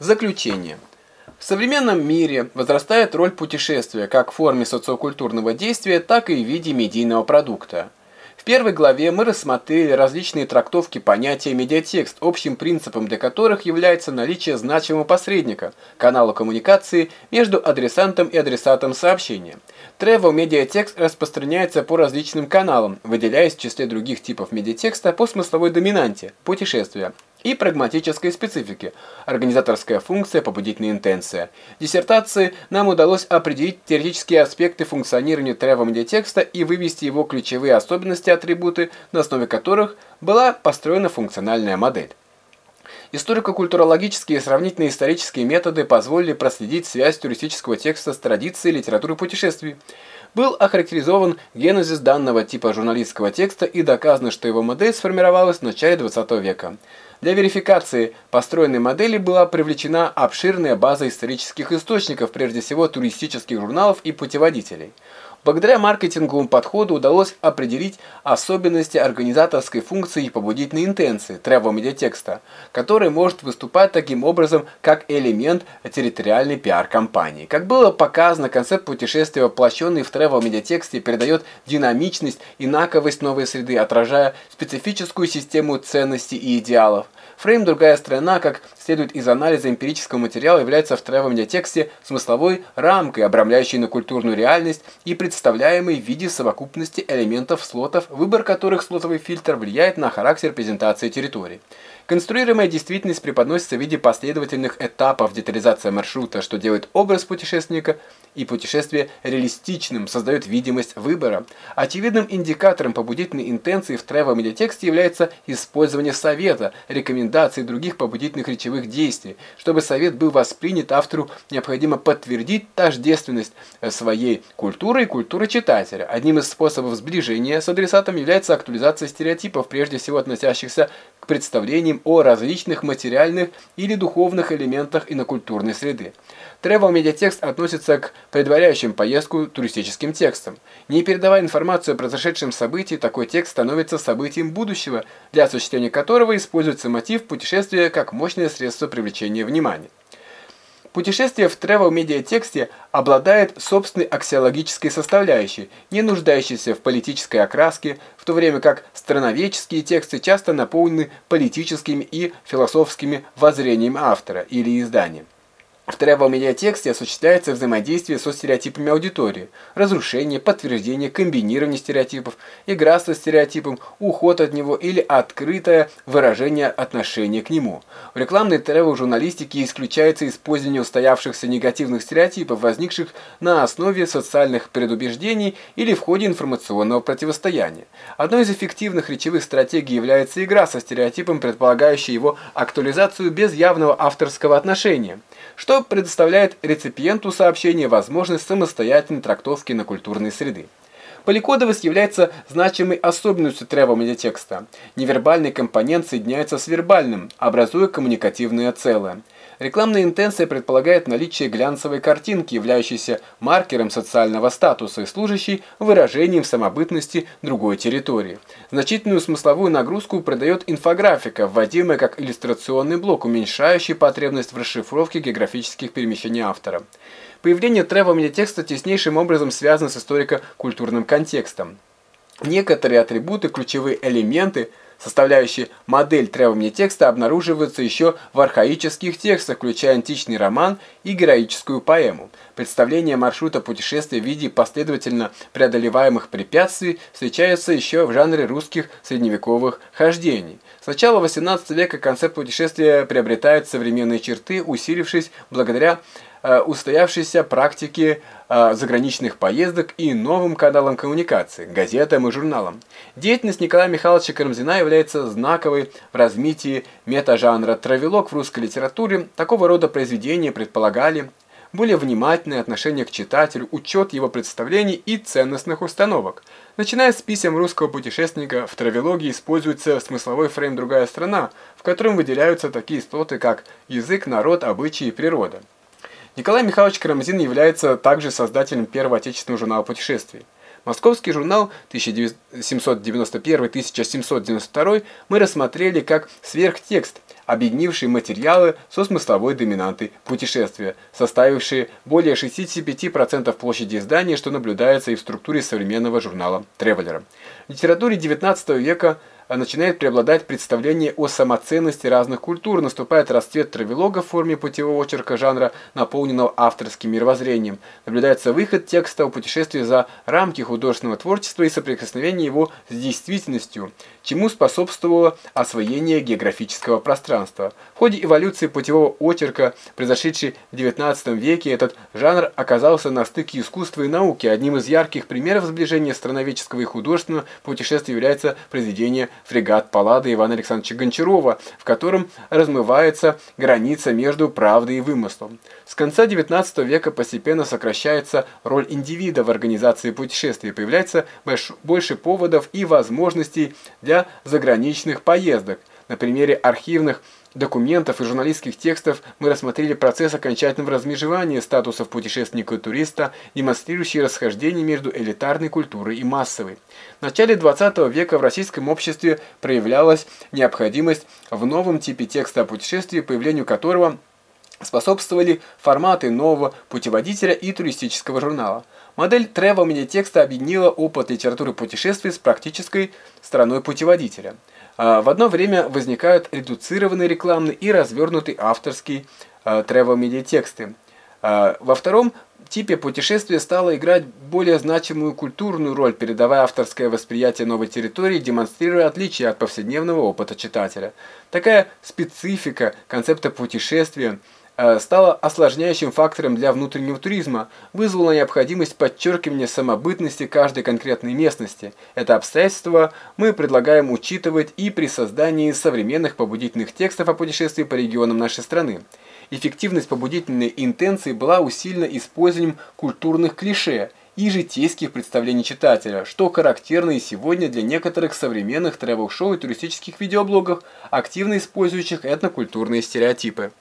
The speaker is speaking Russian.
Заключение. В современном мире возрастает роль путешествия как в форме социокультурного действия, так и в виде медийного продукта. В первой главе мы рассмотрели различные трактовки понятия медиатекст, общим принципом для которых является наличие значимого посредника, канала коммуникации между адресантом и адресатом сообщения. Travel медиатекст распространяется по различным каналам, выделяясь в числе других типов медиатекста по смысловой доминанте – путешествия и прагматической специфике, организаторская функция, побудительная интенция. В диссертации нам удалось определить теоретические аспекты функционирования travel медиатекста и вывести его ключевые особенности атрибуты, на основе которых была построена функциональная модель. Историко-культурологические и сравнительно-исторические методы позволили проследить связь туристического текста с традицией литературы путешествий. Был охарактеризован генезис данного типа журналистского текста и доказано, что его модель сформировалась в начале XX века. Для верификации построенной модели была привлечена обширная база исторических источников, прежде всего туристических журналов и путеводителей. Благодаря маркетинговому подходу удалось определить особенности организаторской функции и побудительной интенции travel медиатекста, который может выступать таким образом как элемент территориальной пиар-компании. Как было показано, концепт путешествия, воплощенный в travel медиатексте, передает динамичность и наковость новой среды, отражая специфическую систему ценностей и идеалов. Фрейм «Другая страна», как следует из анализа эмпирического материала, является в travel медиатексте смысловой рамкой, обрамляющей на культурную реальность и представляемой в виде совокупности элементов слотов, выбор которых слотовый фильтр влияет на характер презентации территории. Конструируемая действительность преподносится в виде последовательных этапов детализации маршрута, что делает образ путешественника и путешествие реалистичным, создает видимость выбора. Очевидным индикатором побудительной интенции в travel медиатексте является использование совета, рекомендаций и других побудительных речевых действий. Чтобы совет был воспринят, автору необходимо подтвердить тождественность своей культуры и культуры читателя. Одним из способов сближения с адресатом является актуализация стереотипов, прежде всего относящихся к представлениям о различных материальных или духовных элементах инокультурной среды. Travel медиатекст относится к предваряющим поездку туристическим текстам. Не передавая информацию о произошедшем событии, такой текст становится событием будущего, для осуществления которого используется мотив путешествия как мощное средство привлечения внимания. Путешествие в travel-медиатексте обладает собственной аксиологической составляющей, не нуждающейся в политической окраске, в то время как страноведческие тексты часто наполнены политическими и философскими воззрениями автора или издания. В travel-медиатексте осуществляется взаимодействие со стереотипами аудитории, разрушение, подтверждение, комбинирование стереотипов, игра со стереотипом, уход от него или открытое выражение отношения к нему. В рекламной travel-журналистике исключается использование устоявшихся негативных стереотипов, возникших на основе социальных предубеждений или в ходе информационного противостояния. Одной из эффективных речевых стратегий является игра со стереотипом, предполагающая его актуализацию без явного авторского отношения что предоставляет реципиенту сообщения возможность самостоятельной трактовки на культурные среды. Поликодовость является значимой особенностью travel-медиатекста. Невербальный компонент соединяется с вербальным, образуя коммуникативное целое. Рекламная интенция предполагает наличие глянцевой картинки, являющейся маркером социального статуса и служащей выражением самобытности другой территории. Значительную смысловую нагрузку придает инфографика, вводимая как иллюстрационный блок, уменьшающий потребность в расшифровке географических перемещений автора. Появление travel-медиатекста теснейшим образом связано с историко-культурным контекстом. Некоторые атрибуты, ключевые элементы – составляющие модель требования текста, обнаруживаются еще в архаических текстах, включая античный роман и героическую поэму. Представление маршрута путешествия в виде последовательно преодолеваемых препятствий встречается еще в жанре русских средневековых хождений. С начала XVIII века концепт путешествия приобретает современные черты, усилившись благодаря устоявшейся практики э, заграничных поездок и новым каналам коммуникации, газетам и журналам. Деятельность Николая Михайловича Карамзина является знаковой в развитии метажанра травелог в русской литературе. Такого рода произведения предполагали более внимательное отношение к читателю, учет его представлений и ценностных установок. Начиная с писем русского путешественника, в травелогии используется смысловой фрейм «Другая страна», в котором выделяются такие слоты, как язык, народ, обычаи и природа. Николай Михайлович Карамзин является также создателем первого отечественного журнала путешествий. Московский журнал 1791-1792 мы рассмотрели как сверхтекст, объединивший материалы со смысловой доминантой путешествия, составившие более 65% площади издания, что наблюдается и в структуре современного журнала «Тревелера». В литературе XIX века начинает преобладать представление о самоценности разных культур, наступает расцвет травелога в форме путевого очерка жанра, наполненного авторским мировоззрением. Наблюдается выход текста о путешествии за рамки художественного творчества и соприкосновение его с действительностью, чему способствовало освоение географического пространства. В ходе эволюции путевого очерка, произошедшей в XIX веке, этот жанр оказался на стыке искусства и науки. Одним из ярких примеров сближения страноведческого и художественного путешествия является произведение фрегат Паллады Ивана Александровича Гончарова, в котором размывается граница между правдой и вымыслом. С конца XIX века постепенно сокращается роль индивида в организации путешествий, появляется больше поводов и возможностей для заграничных поездок. На примере архивных документов и журналистских текстов мы рассмотрели процесс окончательного размежевания статусов путешественника и туриста, демонстрирующий расхождение между элитарной культурой и массовой. В начале 20 века в российском обществе проявлялась необходимость в новом типе текста о путешествии, появлению которого способствовали форматы нового путеводителя и туристического журнала. Модель Travel Media текста объединила опыт литературы путешествий с практической стороной путеводителя – в одно время возникают редуцированный рекламный и развернутый авторский travel-media тексты. А, во втором типе путешествие стало играть более значимую культурную роль, передавая авторское восприятие новой территории, демонстрируя отличия от повседневного опыта читателя. Такая специфика концепта путешествия – стало осложняющим фактором для внутреннего туризма, вызвало необходимость подчеркивания самобытности каждой конкретной местности. Это обстоятельство мы предлагаем учитывать и при создании современных побудительных текстов о путешествии по регионам нашей страны. Эффективность побудительной интенции была усилена использованием культурных клише и житейских представлений читателя, что характерно и сегодня для некоторых современных тревел-шоу и туристических видеоблогов, активно использующих этнокультурные стереотипы.